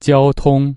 交通。